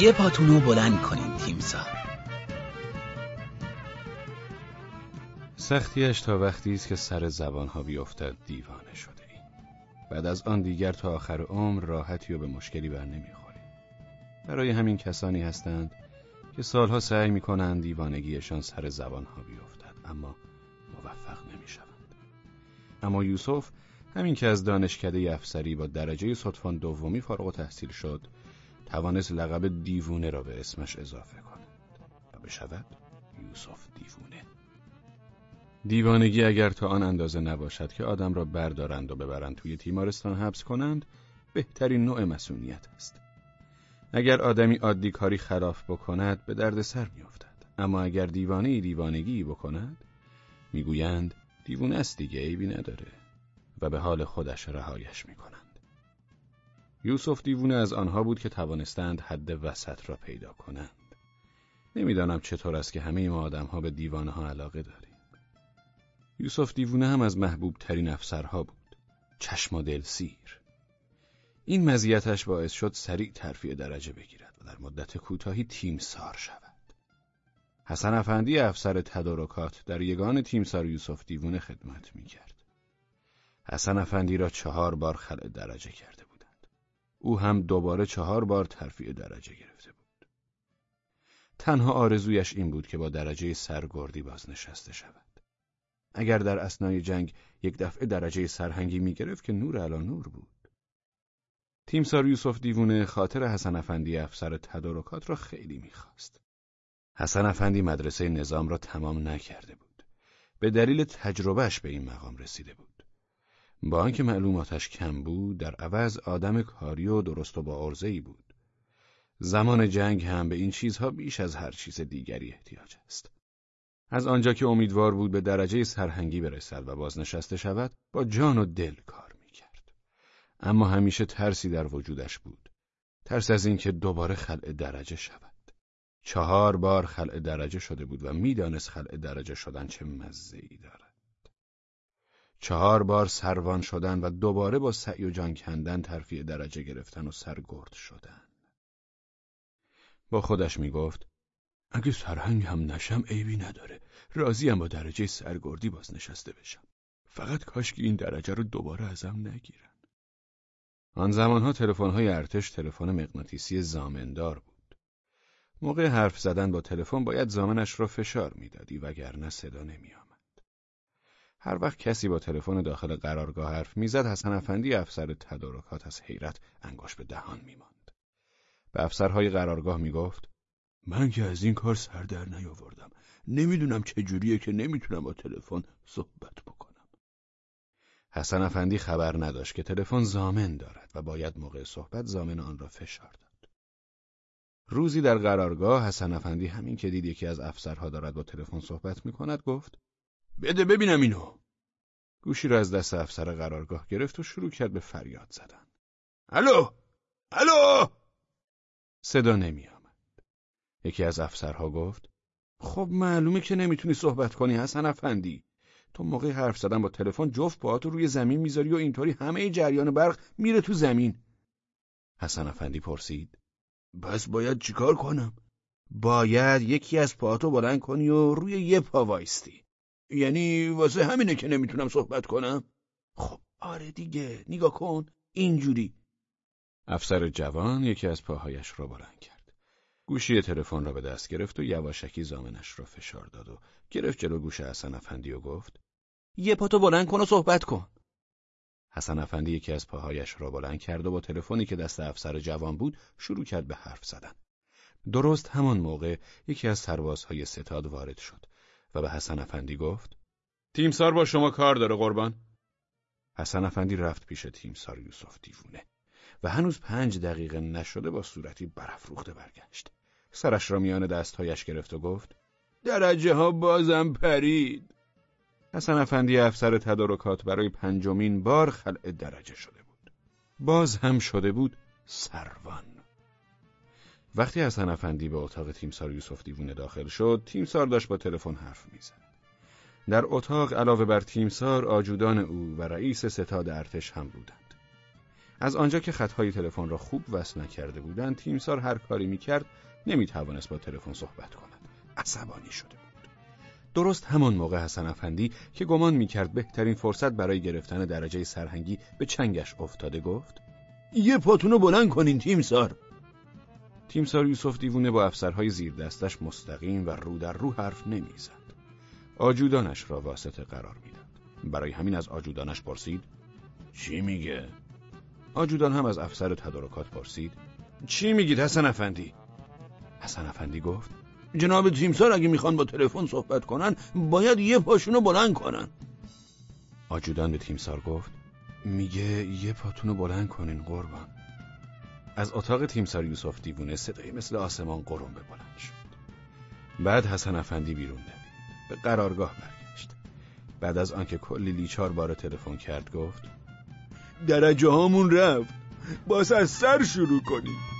یه پاتونو بلند کنین تیمسار سختیش تا وقتی است که سر زبانها بیفتد دیوانه شده ای. بعد از آن دیگر تا آخر عمر راحتی و به مشکلی بر نمی‌خوری. برای همین کسانی هستند که سالها سعی می‌کنند دیوانگیشان سر زبانها بیفتد اما موفق نمی‌شوند. اما یوسف همین که از دانشکده افسری با درجه صدفان دومی فارغ تحصیل شد توانست لقب دیوونه را به اسمش اضافه کند و بشود یوسف دیوونه. دیوانگی اگر تا آن اندازه نباشد که آدم را بردارند و ببرند توی تیمارستان حبس کنند بهترین نوع مسئولیت است. اگر آدمی عادی کاری خلاف بکند به درد سر میافتد. اما اگر دیوانه دیوانگی بکند می‌گویند دیوونه است دیگه عیبی نداره و به حال خودش رهایش می‌کنند یوسف دیوونه از آنها بود که توانستند حد وسط را پیدا کنند نمی‌دانم چطور است که همه ما آدمها به دیوانه ها علاقه داریم یوسف دیوونه هم از محبوب ترین افسرها بود. چشم و دل سیر. این مزیتش باعث شد سریع ترفیع درجه بگیرد و در مدت کوتاهی تیمسار شود. حسن افندی افسر تدارکات در یگان تیمسار یوسف دیوونه خدمت می کرد. حسن افندی را چهار بار خلع درجه کرده بودند. او هم دوباره چهار بار ترفیع درجه گرفته بود. تنها آرزویش این بود که با درجه سرگردی بازنشسته شود. اگر در اسنای جنگ یک دفعه درجه سرهنگی می‌گرفت که نور علا نور بود. تیمسار یوسف دیوونه خاطر حسن افندی افسر تدارکات را خیلی می‌خواست. حسن افندی مدرسه نظام را تمام نکرده بود. به دلیل تجربهش به این مقام رسیده بود. با آنکه معلوماتش کم بود، در عوض آدم کاری و درست و با ای بود. زمان جنگ هم به این چیزها بیش از هر چیز دیگری احتیاج است. از آنجا که امیدوار بود به درجه سرهنگی برسد و بازنشسته شود با جان و دل کار می‌کرد اما همیشه ترسی در وجودش بود ترس از اینکه دوباره خلع درجه شود چهار بار خلع درجه شده بود و می‌دانست خلع درجه شدن چه مزه ای دارد چهار بار سروان شدن و دوباره با سعی و جان کندن ترفیع درجه گرفتن و سرگرد شدن. با خودش می‌گفت اگه سرهنگ هم نشم عیبی نداره. راضیم با درجه سرگردی بازنشسته بشم. فقط کاش که این درجه رو دوباره ازم نگیرن. آن زمانها تلفن‌های ارتش تلفن مغناطیسی زامندار بود. موقع حرف زدن با تلفن باید زامنش را فشار می‌دادی وگرنه صدا نمیآمد. هر وقت کسی با تلفن داخل قرارگاه حرف می‌زد حسن افندی افسر تدارکات از حیرت انگاش به دهان میماند. به افسرهای قرارگاه می‌گفت من که از این کار سر در نیاوردم. نمی‌دونم چجوریه که نمی‌تونم با تلفن صحبت بکنم. حسن افندی خبر نداشت که تلفن زامن دارد و باید موقع صحبت زامن آن را فشار داد. روزی در قرارگاه حسن افندی همین که دید یکی از افسرها دارد با تلفن صحبت می‌کند گفت بده ببینم اینو. گوشی را از دست افسر قرارگاه گرفت و شروع کرد به فریاد زدن. الو! الو! صدا نمیاد یکی از افسرها گفت خب معلومه که نمی‌تونی صحبت کنی حسن افندی. تو موقع حرف زدن با تلفن جفت پاهاتو روی زمین می‌ذاری و اینطوری همه جریان برق میره تو زمین. حسن افندی پرسید بس باید چیکار کنم؟ باید یکی از پاهاتو بلند کنی و روی یه پا وایستی. یعنی واسه همینه که نمی‌تونم صحبت کنم؟ خب آره دیگه. نگاه کن. اینجوری. افسر جوان یکی از پاهایش را بلند کرد. گوشی تلفن را به دست گرفت و یواشکی زامنش را فشار داد و گرفت جلو گوش حسن افندی و گفت یه پاتو بلند کن و صحبت کن. حسن افندی یکی از پاهایش را بلند کرد و با تلفنی که دست افسر جوان بود شروع کرد به حرف زدن. درست همان موقع یکی از سربازهای ستاد وارد شد. و به حسن افندی گفت تیمسار با شما کار داره قربان. حسن افندی رفت پیش تیمسار یوسف دیوونه و هنوز پنج دقیقه نشده با صورتی برافروخته برگشت. سرش را میان دستهایش گرفت و گفت درجه ها بازم پرید. حسن افندی افسر تدارکات برای پنجمین بار خلع درجه شده بود. باز هم شده بود سروان. وقتی حسن افندی به اتاق تیمسار یوسف دیوونه داخل شد تیمسار داشت با تلفن حرف می‌زد. در اتاق علاوه بر تیمسار آجودان او و رئیس ستاد ارتش هم بودند. از آنجا که خطهای تلفن را خوب وصل نکرده بودند تیمسار هر کاری می‌کرد نمی‌توانست با تلفن صحبت کند. عصبانی شده بود. درست همان موقع حسن افندی که گمان می‌کرد بهترین فرصت برای گرفتن درجه سرهنگی به چنگش افتاده گفت یه پاتونو بلند کنین تیمسار تیمسار یوسف دیوونه با افسرهای زیر دستش مستقیم و رو در رو حرف نمی‌زد آجودانش را واسطه قرار می‌داد برای همین از آجودانش پرسید چی میگه؟ آجودان هم از افسر تدارکات پرسید چی میگید حسن افندی؟ حسن افندی گفت جناب تیمسار اگه می‌خوان با تلفن صحبت کنن باید یه پاشونو بلند کنن آجودان به تیمسار گفت میگه یه پاتونو بلند کنین قربان از اتاق تیمسار یوسف دیوونه صدایی مثل آسمان قرم به بلند شد. بعد حسن افندی بیرون دوید به قرارگاه برگشت. بعد از آنکه کلی لیچار بار تلفن کرد گفت درجه هامون رفت. باز از سر شروع کنیم.